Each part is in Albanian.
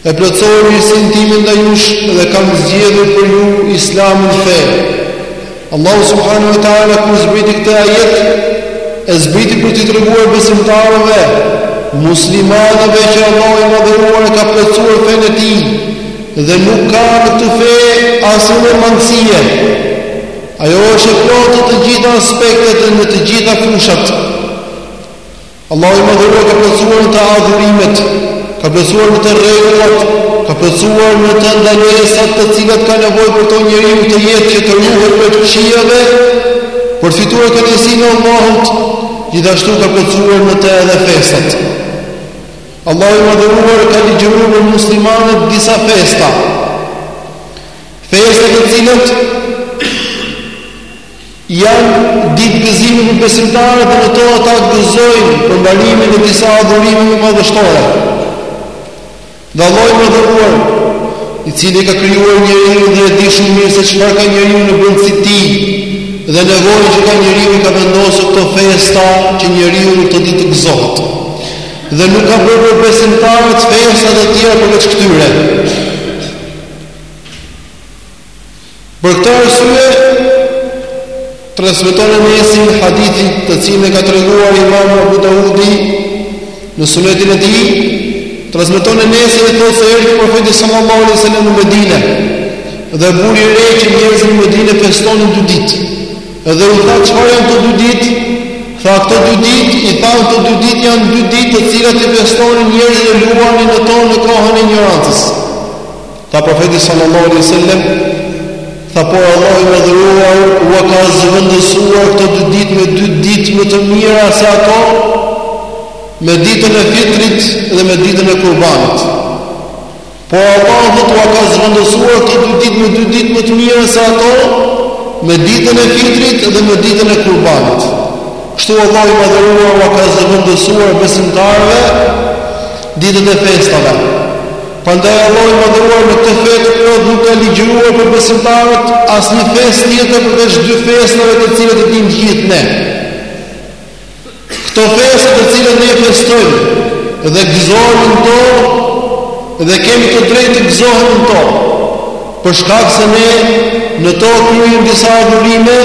E plotësova mirësinë time ndaj jush dhe kam zgjedhur për ju Islamin fe. Allahu subhanahu wa taala kur zbriti këtë ajet, e zbriti për t'i treguar besimtarëve, muslimanëve që Allahu i madhëruar ka plotësuar fenë e tij dhe nuk ka në këtë fe asnjë mangësie. Ajo është e plotë në të gjitha aspektet dhe në të gjitha fushat. Allahu i Madhëruar ka plotësuar në të adhurimet, ka plotësuar në të rregullat, ka plotësuar në të ndalesat të cilat ka nevojë për to njeriu të jetë që të ruhet prej të këqijave, për të fituar kënaqësinë e Allahut, gjithashtu ka plotësuar në të edhe festat. Allahu i Madhëruar ka ligjëruar për muslimanët disa festa. Festa të cilat Janë ditë gëzimi për besimtarët dhe në to ata gëzojnë për mbarimin e disa adhurimeve madhështore. Dhe Allahu i madhëruar, i cili ka krijuar njeriu dhe e di shumë mirë se çfarë ka njeriu në brendësi të tij dhe nevojën që ka njeriu i ka vendosur këto festa që njeriu në këto ditë të gëzohet. Dhe nuk ka bërë për besimtarët festa të tjera përveç këtyre. Për këtë arsye transmeton Enesi në hadithin të cilin e ka treguar Imam Abu Daudi në sunenin e tij, transmeton Enesi dhe thotë se erdhi profeti sallallahu alaihi wasallam në Medinë dhe vuri re që njerëzit në Medinë festonin dy ditë. Dhe u tha çfarë janë këto dy ditë? Tha këto dy ditë, i tha këto dy ditë janë dy ditë të cilat i festonin njerëzit e luanin në to në kohën e injorancës. Tha Profeti sallallahu alejhi wasallam, tha por Allahu i madhëruar ua ka zëvendësuar këto dy ditë me dy ditë më të mira se ato me ditën e fitrit dhe me ditën e kurbanit. Por Allahu do t'u ka zëvendësuar këto dy ditë me dy ditë më të mira se ato me ditën e fitrit dhe me ditën e kurbanit. Kështu Allahu i madhëruar ua ka zëvendësuar besimtarëve ditët e festave. Prandaj Allahu i Madhëruar në këtë fe të plotë nuk ka ligjëruar për besimtarët asnjë festë tjetër përveç dy festave të cilat i dimë të gjithë ne. Këto festa të cilat ne i festojmë dhe gëzohemi në to dhe kemi të drejtë të gëzohemi në to. Për shkak se ne në to kryejmë disa adhurime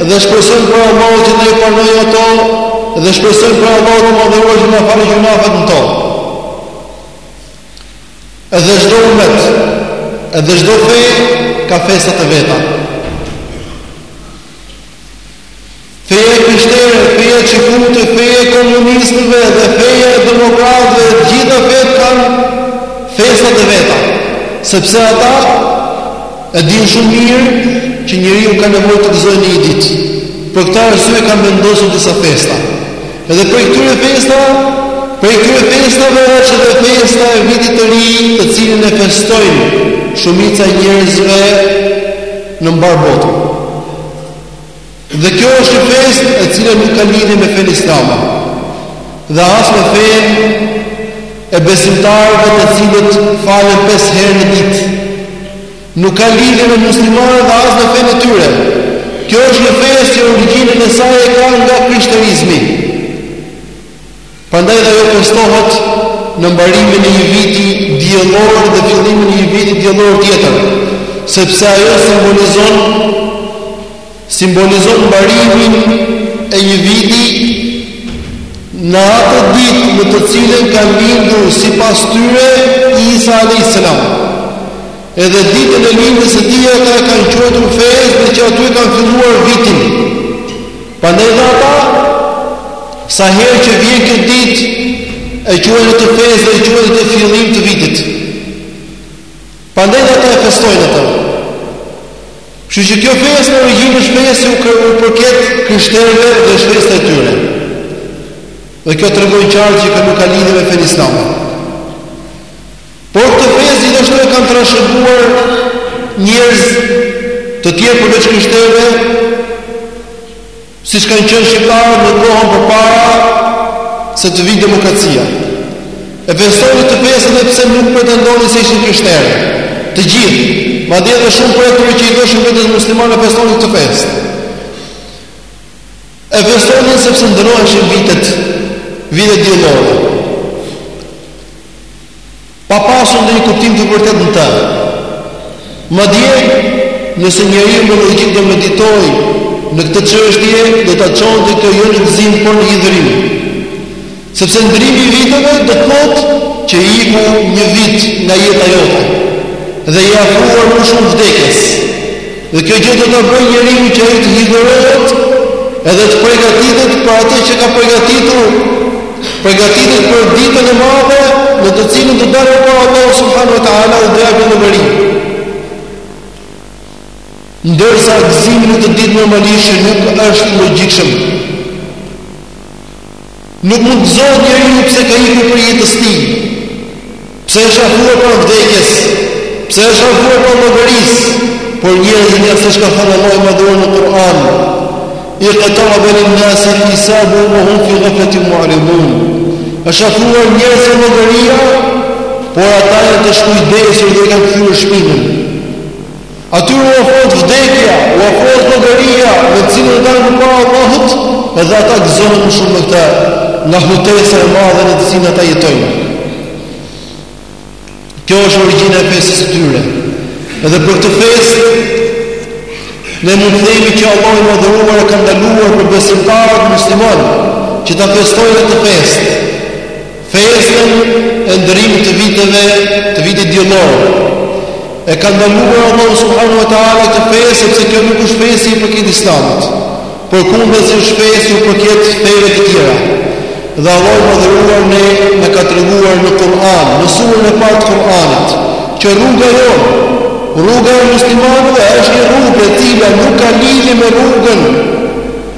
dhe shpresojmë prej Allahut që të na i pranojë ato dhe shpresojmë prej Allahut të madhëruar që të na i falë gjynahet në to. Edhe çdo umet, edhe çdo fe ka festat e veta. Feja e krishtere, feja çifute, feja e komunistëve dhe feja e demokratëve, të gjitha fetë kanë festat e veta, sepse ata e dinë shumë mirë që njeriu ka nevojë të gëzojë një ditë. Për këtë arsye kanë vendosur disa festa. Edhe prej këtyre festa, prej këtyre festave është edhe festa e vitit të ri, të cilin e festojnë shumica e njerëzve në mbarë botën. Dhe kjo është një festë e cila nuk ka lidhje me fenë islame. Dhe as me fenë e besimtarëve të cilët falen 5 herë në ditë. Nuk ka lidhje me muslimanët dhe as me fenë e tyre. Kjo është një festë që origjinën e saj e ka nga krishterizmi. Prandaj dhe ajo festohet në mbarimin e një viti diellor dhe fillimin e një viti diellor tjetër, sepse ajo simbolizon Simbolizon mbarimin e një viti në atë ditë në të cilën ka lindur sipas tyre Isa alayhis salam. Edhe ditën e lindjes së tij ata e kanë quajtur festë dhe që aty kanë filluar vitin. Prandaj dhe ata sa herë që vjen kjo ditë e quajnë atë festë dhe e quajnë atë fillim të vitit. Prandaj dhe ata e festojnë atë. Kështu që kjo festë në origjinë është festë që u përket krishterëve dhe është festa e tyre. Dhe kjo tregon qartë që nuk ka lidhje me fenë islame. Por këtë festë gjithashtu e kanë trashëguar njerëz të tjerë përveç krishterëve, Siç kanë qenë shqiptarët në kohën përpara se të vijë demokracia. E festonin këtë festën edhe pse nuk pretendonin se ishin krishterë. Të gjithë, madje edhe shumë prej tyre që i thoshin vetes muslimanë e festonin këtë festë. E festonin sepse ndërroheshin vitet, vitet diellore. Pa pasur ndonjë kuptim të vërtetë në të. Madje, nëse njeriu me logjikë do meditojë në këtë çështje, do ta çonte kjo jo në gëzim, por në hidhërim. Sepse ndrimi i viteve do të thotë që iku një vit nga jeta jote dhe je afruar më shumë vdekjes. Dhe kjo gjë do ta bëjë njeriun që ai të hidhërohet edhe të përgatitet për atë që ka përgatitur, përgatitet për ditën e madhe në të cilën do dalë para Allahut subhanehu ue teala dhe do ia bëjë numërim. Ndërsa gëzimi në atë ditë normalisht nuk është i logjikshëm. Nuk mund të gëzohet njeriu pse ka ikur prej jetës së tij, pse është afruar pranë vdekjes, pse është afruar pranë llogarisë, por njerëzit janë siç ka thënë Allahu i Madhëruar në Kur'an, iqtaraba lin-nasi hisabuhum wa hum fi ghaflatin mu'ridun. U është afruar njerëzve llogaria, por ata janë të shkujdesur dhe kanë kthyer shpinën. Atyre u afrohet vdekja, u afrohet llogaria me të cilën do dalin përpara Allahut, dhe ata gëzohen më shumë me këtë, nga hutesa e madhe në të cilën ata jetojnë. Kjo është origjina e festës së tyre. Edhe për këtë festë ne mund të themi që Allahu i madhëruar e ka ndaluar për besimtarët muslimanë që ta festojnë këtë festë. Festën e ndërrimit të viteve të vitit diellor e ka ndaluar Allahu subhanahu wa taala këtë festë sepse kjo nuk është festë që i përket Islamit. Përkundrazi është festë që u përket feve të tjera. Dhe Allahu i madhëruar ne na ka treguar në Kur'an, në surën e parë të Kur'anit, që rruga jonë, rruga e muslimanëve është një rrugë e cila nuk ka lidhje me rrugën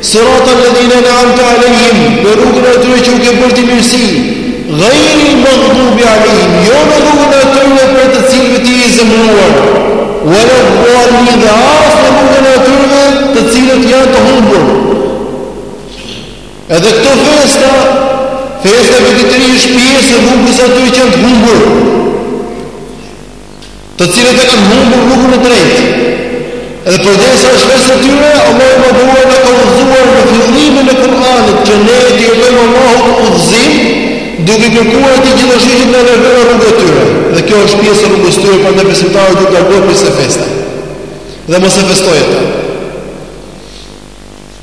Sirata alladhina an'amta alejhim, në rrugën e atyre që u ke bërë ti mirësi, ghairi l-maghdubi alejhim, jo në rrugën e atyre prej të cilëve ti je i zemëruar, wala ddallin dhe as në rrugën e atyre të cilët janë të humbur. Edhe këto festa, festa e vitit të ri është pjesë e rrugës së atyre që janë të humbur. të cilët e kanë humbur rrugën e drejtë. Dhe përderisa është festë e tyre, Allahu i Madhëruar na ka udhëzuar në fillimin e Kur'anit që ne t'i kërkojmë Allahut udhëzim, duke kërkuar prej tij gjithashtu që të na largojë nga rruga e tyre. Dhe kjo është pjesë e rrugës së tyre, prandaj besimtarët duhet të largohen prej kësaj feste. Dhe mos e festojnë atë.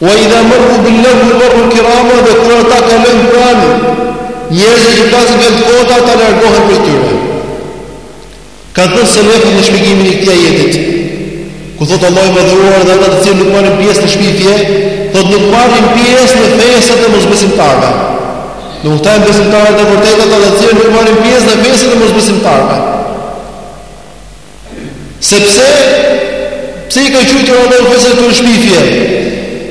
Wa idha marru bil lagwi marru kirama dhe kur ata kalojnë pranë njerëzve që flasin fjalë të kota ata largohen prej tyre. Kanë thënë selefët në shpjegimin e këtij ajeti, ku thotë Allahu i madhëruar dhe ata të cilët nuk marrin pjesë në shpifje, thotë nuk marrin pjesë në festat e mosbesimtarëve. Këta janë besimtarët e vërtetë ata të cilët nuk marrin pjesë në festat e mosbesimtarëve. Sepse pse i ka quajtur Allahu ato festa shpifje?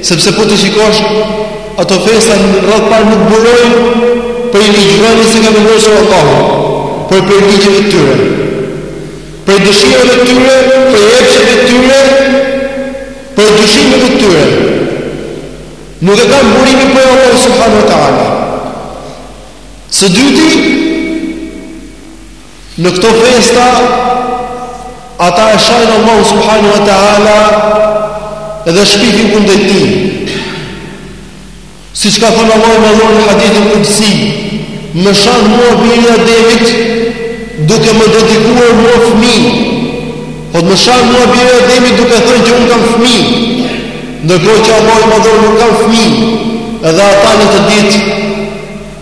Sepse po t'i shikosh ato festa në radhë të parë nuk burojnë prej ligjeve që i ka vendosur Allahu, por prej ligjeve të tyre. Prej dyshimeve të tyre, prej epsheve të tyre, prej dyshimeve të tyre. Nuk e kanë burimin prej Allahut subhanahu wa taala. Së dyti, Në këto festa ata e shajnë Allahun subhanahu wa taala dhe shpifin kundër tij. Siç ka thënë Allahu i madhëruar në hadithin kudsi, më shan mua biri Ademit duke më dedikuar mua fëmijë. Po më shan mua biri Ademit duke thënë që un kam fëmijë. Ndërkohë që Allahu i madhëruar nuk kam fëmijë, edhe ata në atë ditë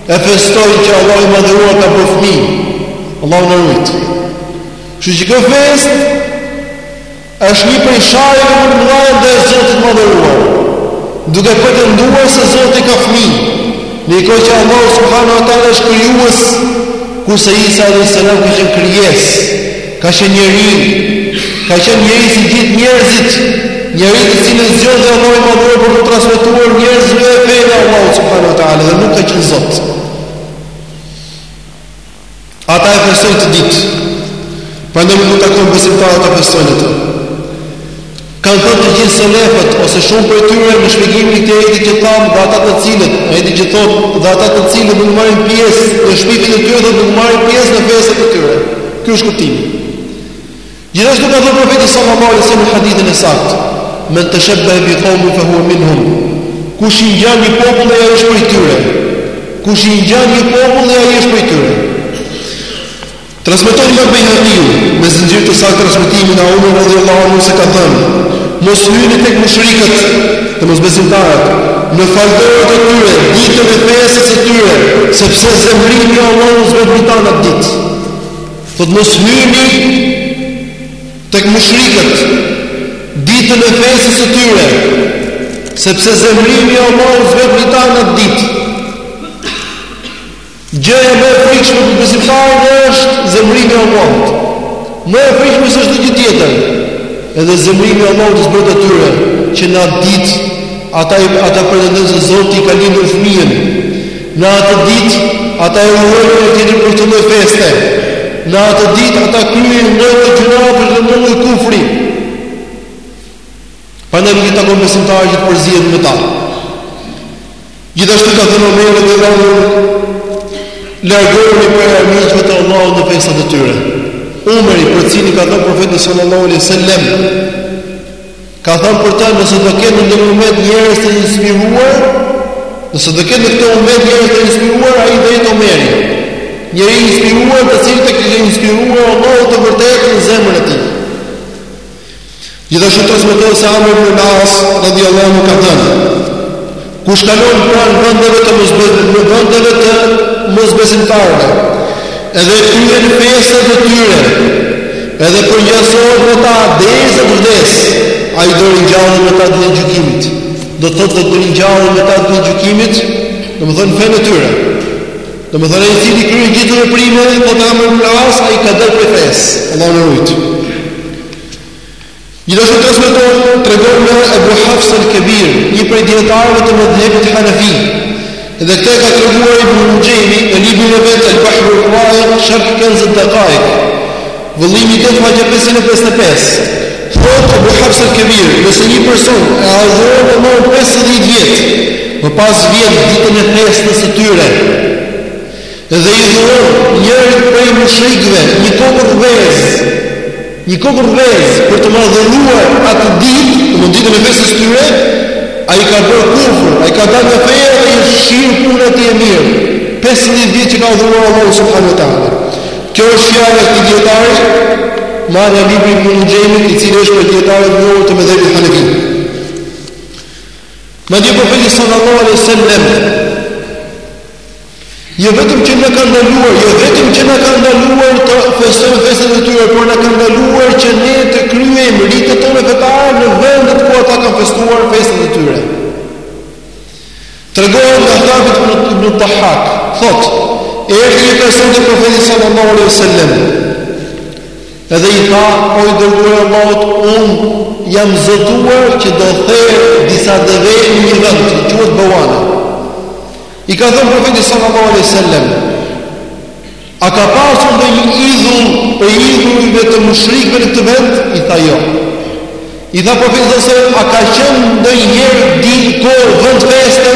E festojnë që Allah i madhëruar ka bo fmi Allahu na rujt Kështu që kjo fest është një prej sharjeve më të mëdha ndaj Zotit të madhëruar Duke pretenduar se Zoti ka fmi Ndërkohë që Allah subhanahu wa taala është krijues Kurse Isa alejhi selam ka qenë krijesë Ka qenë njeri, ka qenë njeri si gjithë njerëzit, njeri të cilin e zgjodhi Allahu i madhëruar për t'u transmetuar njerëzve fenë e Allahut subhanahu wa taala dhe nuk ka qenë zot. Ata e festojnë atë ditë. Prandaj nuk u takon besimtarëve ta festojnë atë. Kanë thënë të gjithë selefët ose shumë prej tyre në shpjegimin e këtij ajeti që thamë dhe ata të cilët, ajeti që thotë, dhe ata të cilët nuk marrin pjesë në shpifjen e tyre, domethënë nuk marrin pjesë në festat e tyre. Ky është kuptimi. Gjithashtu ka thënë profeti sallallahu alaihi wasallam në hadithin e saktë, "Men tashabbaha bi qawmin fa huwa minhum." Kush i ngjan një popull ai është prej tyre. Kush i ngjan një popull ai është prej tyre. Transmeton imam Bejhakiu, me zinxhir të saktë transmetimi nga Omer radhijallahu anhu se ka thënë, Mos hyni tek mushrikët, te mosbesimtarët, në faltoret e tyre, ditën e festës së tyre, sepse zemërimi i Allahut zbret mbi ta në atë ditë. Thotë mos hyni tek mushrikët, ditën e festës së tyre, sepse zemërimi i Allahut zbret mbi ta në atë ditë. Gjëja më e frikshme për besimtarin është zemërimi i Allahut. Më e frikshme se çdo gjë tjetër. Edhe zemërimi i Allahut zbret mbi atyre që në atë ditë ata ata pretendojnë se Zotit i ka lindur fëmijën. Në atë ditë ata e urojnë njëri-tjetrin për këtë lloj feste. Në atë ditë ata kryejnë këto gjynahe dhe këtë lloj kufri. Prandaj nuk i takon besimtarëve që të përzihen me ta. Gjithashtu ka thënë Omeri radhijallahu anhu largohuni prej armiqve të Allahut në festat e tyre. Omeri, për të cilin ka thënë profeti sallallahu alaihi wasallam, ka thënë për ta nëse do ketë në këtë umet njerëz të inspiruar, nëse do ketë në këtë umet njerëz të inspiruar, ai do jetë Omeri. Njeri i inspiruar të cilit ia kishte inspiruar Allahu të vërtetën në zemrën e tij. Gjithashtu transmetohet se Amr ibn al-As radhiyallahu anhu ka thënë: Kush kalon pranë vendeve të mosbesimtarëve, vendeve të mosbesimtarëve, edhe kryen festat e tyre, edhe përgjasohet me ta derisa të vdesë, ai do ringjallet me ta ditën e gjykimit. Do të thotë do ringjallet me ta ditën e gjykimit, domethënë fenë e tyre. Domethënë ai i cili kryen gjithë veprimet, thotë Amr ibn al-As, ai ka dalë prej fesë. Allahu na rujt. Gjithashtu transmeton, tregon nga Ebu Hafs al-Kebir, një prej dijetarëve të medhhebit Hanefi, dhe këtë e ka treguar Ibn Nuxhejmi në librin e vet Al-Bahr al-Ra'iq Sharh Kanz al-Daqa'iq, vëllimi i tetë faqja 555, thotë Ebu Hafs al-Kebir, nëse një person e adhuron Allahun pesëdhjetë vjet, më pas vjen në ditën e festës së tyre, Dhe i dhuron njërit prej mushrikëve një kokërr vezë, një kokërr vezë për të madhëruar atë ditë, do të thotë ditën e festës së tyre, ai ka bërë kufër, ai ka dalë nga feja dhe i është fshirë puna e tij e mirë, pesëdhjetë vjet që ka adhuruar Allahun subhanuhu teala. Kjo është fjala e këtij dijetari, marrë nga libri i Ibn Nuxhejmi, i cili është prej dijetarëve të njohur të medhhebit hanefi. Madje profeti sallallahu alaihi wasallam Jo vetëm që na ka ndaluar, jo vetëm që na ka ndaluar të festojmë festat e tyre, por na ka ndaluar që ne të kryejmë ritet tona fetare në vendet ku ata kanë festuar festat e tyre. Tregohet nga Thabit ibn Dhahhak, thotë: "Erdhi një person te profeti sallallahu alaihi wasallam. Edhe i tha: "O i dërguar i Allahut, un jam zotuar që do ther disa deve në një vend, quhet Bawana. I ka thënë profeti sallallahu alaihi wasallam, "A ka pasur ndonjë idhull prej idhujve të mushrikëve në këtë vend?" I tha jo. I tha profeti sallallahu alaihi wasallam, "A ka qenë ndonjëherë dikur vend feste?"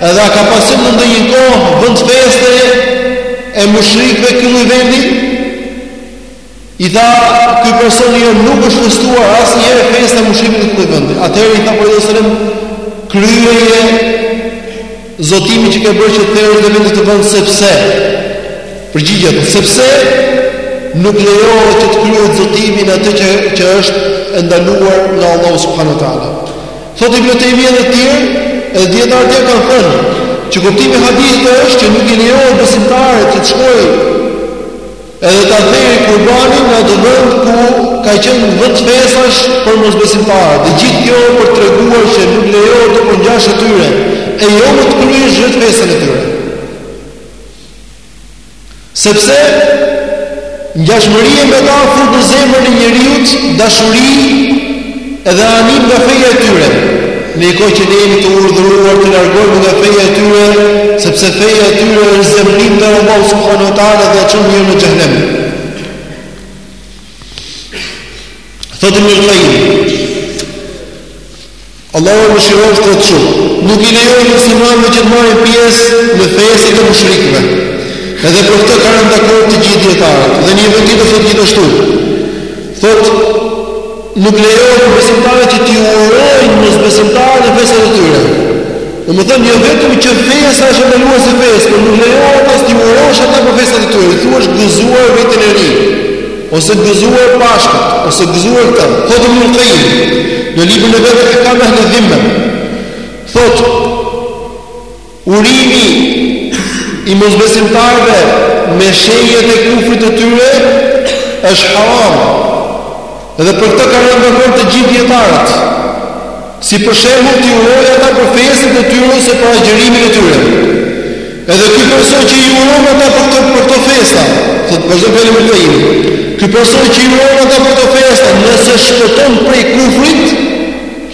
Edhe a ka pasur në ndonjë kohë vend feste e mushrikëve ky vendi? I tha, Ky personi jo nuk është festuar asnjëherë festa e mushrikëve në këtë vend. Atëherë i tha profeti sallallahu alajhi wasallam, Kryeje zotimin që ke bërë që të therësh devetë në këtë vend sepse përgjigjet sepse nuk lejohet që të kryhet zotimi në atë që që është e ndaluar nga Allahu subhanahu wa taala. Thotë Ibn Taymiyyah dhe të tjerë, edhe dijetarë të tjerë kanë thënë që kuptimi i hadithit është që nuk i lejohet besimtarit që të shkojë Edhe ta therë kurbanin në atë vend ku ka qenë vend festash për mosbesimtarët. E gjithë kjo për të treguar që nuk lejohet të përngjash atyre, e jo më të kryesh vetë festën e tyre. Sepse ngjashmëria me ta fut në zemrën e njeriu dashuri Edhe anim nga feja e tyre, në një kohë që ne jemi të urdhëruar të largohemi nga feja e tyre, sepse feja e tyre është zemërim ndaj Allahut subhanahu wa taala dhe e çon njeriun në xhenem. Thotë Ibn Qayyim, Allahu e mëshiroftë, thotë shumë. Nuk i lejohet muslimanëve që të marrin pjesë në festat e mushrikëve. Edhe për këtë kanë rënë dakord të gjithë dijetarët. Dhe në një vend tjetër thotë gjithashtu Thotë, Nuk lejohet për besimtarët që t'i urojnë mosbesimtarëve në festat e tyre. Domethënë, jo vetëm që festa është e ndaluar si festë, por nuk lejohet as t'i urosh ata për festat e tyre. T'u thuash gëzuar vitin e ri, ose gëzuar Pashkët, ose gëzuar këtë. Thotë Ibn Qayyim, në librin e vet Ahkam ehl dhimme. Thotë, Urimi i mosbesimtarëve me shenjat e kufrit të tyre është haram. Dhe për këtë kanë rënë dakord të gjithë dijetarët. Si për shembull t'i urojë ata për festat e tyre ose për agjërimin e tyre. Edhe ky person që i uron ata për këto festa, thotë vazhdon fjalën e tij. Ky person që i uron ata për këto festa, nëse shpëton prej kufrit,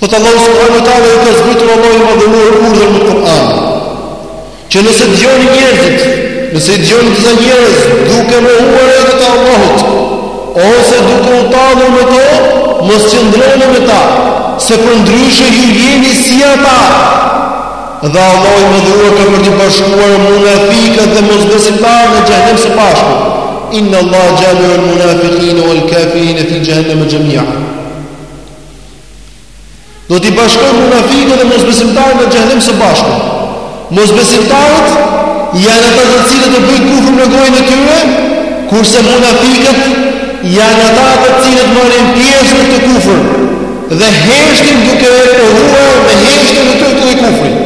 Thotë Allahu subhanahu wa taala ju ka zbritur Allahu i madhëruar urdhër në Kur'an. Që nëse dëgjoni njerëzit, nëse dëgjoni disa njerëz duke mohuar ajetet e Allahut, ose duke u tallur me to, mos qëndroni me ta, se përndryshe ju jeni si ata. Dhe Allahu i madhëruar ka për t'i bashkuar munafikët dhe mosbesimtarët në xhenem së bashku. Inna Allah xhamiul munafikine uel kafirine fi xhehenneme xhemia. Do t'i bashkojë munafikët dhe mosbesimtarët në xhenem së bashku. Mosbesimtarët janë ata të cilët e bëjnë kufrin me gojën e tyre, kurse munafikët janë ata të cilët marrin pjesë në këtë kufër dhe heshtin duke e pohuar me heshtin e tyre këtë kufrin.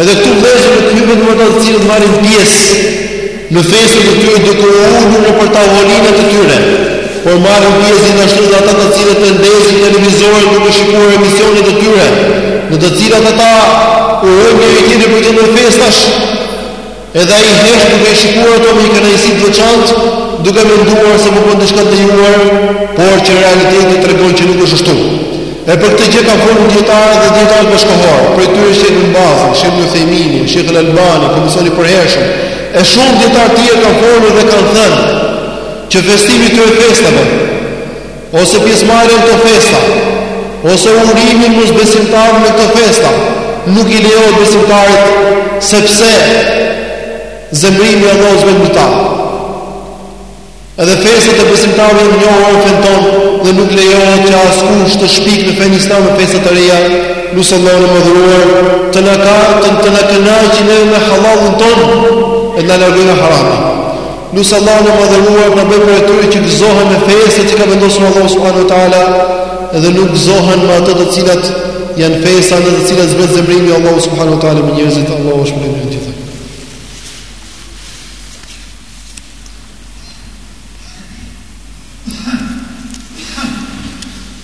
Edhe këtu vëllezër hyjnë jo veç ata të cilët marrin pjesë në festën e tyre duke u ulur nëpër tavolinat e tyre, por marrin pjesë gjithashtu edhe ata të cilët e ndezin televizorin duke shikuar emisionet e tyre, në të cilat ata urojnë njëri-tjetrin për të tilla festa. Edhe ai hesht duke i shikuar ato me një kënaqësi të veçantë, duke menduar se po bën diçka të lejuar, por që realiteti tregon që nuk është ashtu. E për këtë gjë kanë folur dijetarë dhe dijetarët bashkëkohorë, prej tyre Shejh Ibn Bazi, Shejh Uthejmini, Shejh Albani, Komisioni i Përhershëm, e shumë dijetarë të tjerë kanë folur dhe kanë thënë që festimi i këtyre festave Ose pjesëmarrja në këto festa, ose urimi i mosbesimtarëve në këto festa, nuk i lejohet besimtarit sepse zemërimi i Allahut zbret mbi ta. Edhe festat e besimtarëve janë njohur në fenë tonë dhe nuk lejohet që askush të shpikë në fenë islame festa të reja, lus Allahun e Madhëruar, të na ka, të na kënaqë neve me hallallin tonë, e na largojë nga harami. Lus Allahun e Madhëruar na bëjë prej atyre që gëzohen me festat që ka vendosur Allahu subhanahu wa taala dhe nuk gëzohen me ato të cilat janë festa në të cilat zbret zemrimi i Allahut subhanahu wa taala me njerëzit Allahu është më i ditur.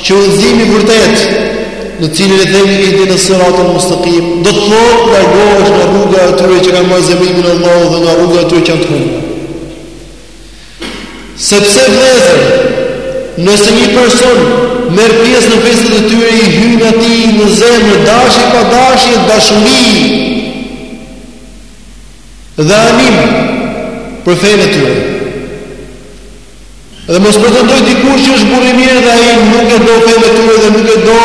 Që udhëzimi i vërtetë, në të cilin e themi ihdinas siratal mustekim, do të thotë largohesh nga rruga e atyre që kanë marrë zemrimin e Allahut dhe nga rruga e atyre që janë të humbur. Sepse vëllezër, nëse një person merr pjesë në festat e tyre i hyn atij në zemër dashje pa dashje dashuri dhe anim për fenë e tyre. Dhe mos pretendojë dikush që është burrë i mirë dhe ai nuk e do fenë e tyre dhe nuk e do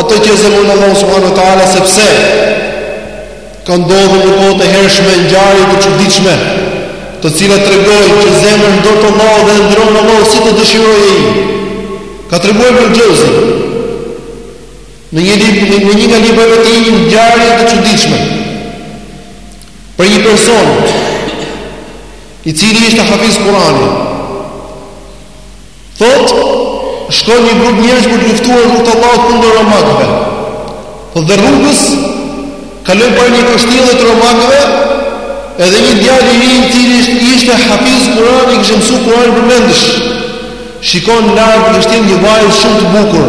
atë që e zemëron Allahu subhanahu wa taala sepse kanë ndodhur në kohët e hershme ngjarje të çuditshme, të cilat tregojnë që zemra në dorë të Allahut dhe e ndrron Allahu si të dëshirojë ai. Ka treguar Ibën Xheuzi në një libër në një nga librat e tij një ngjarje të çuditshme. Për një person i cili ishte hafiz Kurani, thot, shkoi një grup njerëz për të luftuar në rrugë të Allahut kundër romakëve, po dhe rrugës, kalojnë para një kështjelle të romakëve, edhe një djalë i ri i cili ishte hafiz Kurani, kishte mësu Kuranin përmendësh, shikon lart në kështjellë një vajzë shumë të bukur,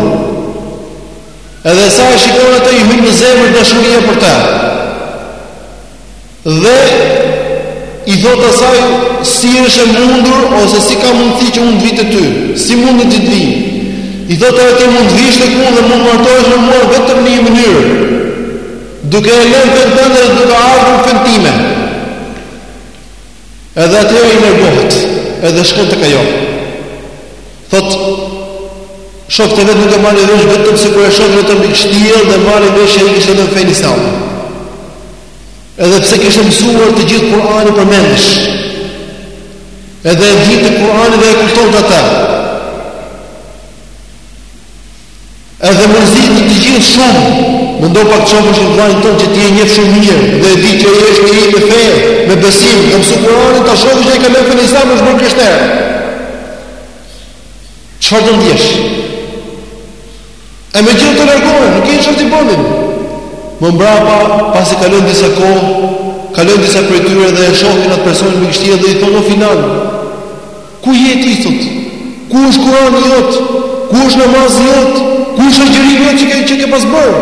edhe sa e shikon atë i hyn në zemër dashuria për të, Dhe i thotë asaj, si është e mundur, ose si ka mundësi që unë të vij te ty, si mund që të vij. I thotë ajo ti mund të vish tek unë dhe mund të martohesh me mua vetëm në një mënyrë, duke e lënë fenë tënde dhe duke ardhur në fenë time. Edhe atëherë ai largohet, edhe shkon tek ajo. Thotë, shokët e vet nuk e marrin vesh vetëm se kur e shohin vetëm në kështjellë dhe marrin vesh që e kishte lënë fenë islame. Edhe pse kishte mësuar të gjithë Kur'anin përmendësh. Edhe e dinte Kur'anin dhe e kuptonte atë. Edhe u mërzitën të gjithë shumë, mendo pak ta shohësh vllanë tënd që ti e njeh shumë mirë, dhe e di që është njeri me fe, me besim, ka mësu Kur'anin ta shohësh që e ka lënë fenë islame është bërë i krishterë. Çfarë do ndjesh? E megjithatë largohen, nuk dinin çfarë t'i bënin. Më mbrapa, pasi kalojnë disa kohë, kalojnë disa prej tyre dhe e shohin atë personin mbi kështjellë dhe i thonë o filan. Ku je ti, thotë? Ku është Kurani jot? Ku është namazi jot? Ku është agjërimi jot që ke, që ke pas bërë?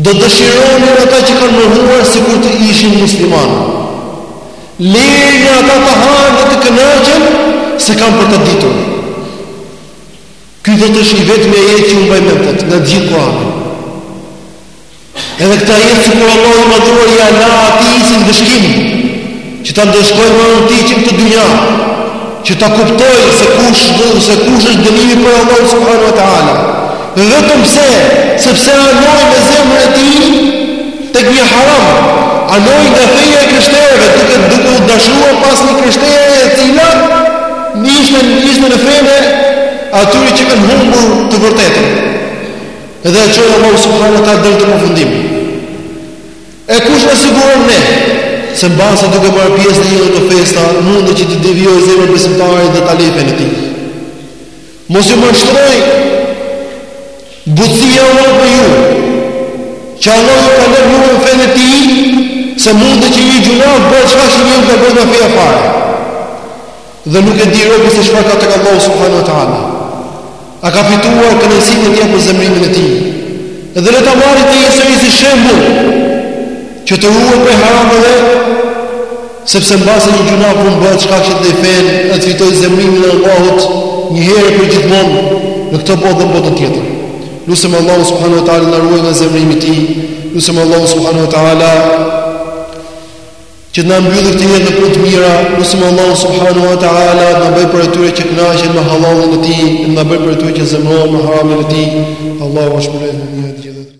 Do dëshironin ata që kanë mohuar sikur të ishin muslimanë. Lejeni ata të hanë dhe të kënaqen se kanë për ta ditur. Ky, thotë, është i vetmi ajet që unë mbaj mend këtë nga gjithë Kurani. Edhe këtë ajet sikur Allahu i madhëruar ia la atij si ndëshkim, që ta ndëshkojë me të që në këtë dynja, që ta kuptojë se kush, se kush është dënimi prej Allahut subhanahu e ta'ala. Dhe vetëm pse, sepse anoi me zemrën e tij, tek një haram, anoi nga feja e të krishterëve, duke, duke u dashuruar pas një të krishtere e cila, ishte, ishte në fenë e atyre që kanë humbur të vërtetën. Edhe e çoi Allahu subhanahu e ta'ala deri te ky përfundim. E kush na siguron ne se mbase duke marrë pjesë në një nga këto festa, mundet që t'i devijojë zemra besimtarit dhe ta lërë fenë e tij? Mos ju mashtrojë butësia e Allahut me ju. Që Allahu ju ka lënë ju në fenë e tij, se mundet që një gjynah të bëhet shkak që të largohet nga feja fare. Dhe nuk e di robi se çfarë ka tek Allahu subhanahu wa taala. A ka fituar kënaqësinë e tij apo zemrimin e tij? Dhe le ta marrë ti sërish si shembull që të ruhet prej harameve, sepse mbase një gjynah mund të bëhet shkak që të lërë fenë, e të fitojë zemrimin e Allahut një herë përgjithmonë në këtë botë dhe botën tjetër. Lusim Allahun subhanahu wa taala të na ruajë nga zemrimi i tij. Lusim Allahun subhanahu wa taala Që të na mbyllë këtë jetë me punë të mira, lusim Allahun subhanahu wa taala të na bëjë prej atyre që kënaqen me hallallin e tij, të na bëjë prej atyre që zemërohen me haramin e tij. Allahu ju shpërbleftë.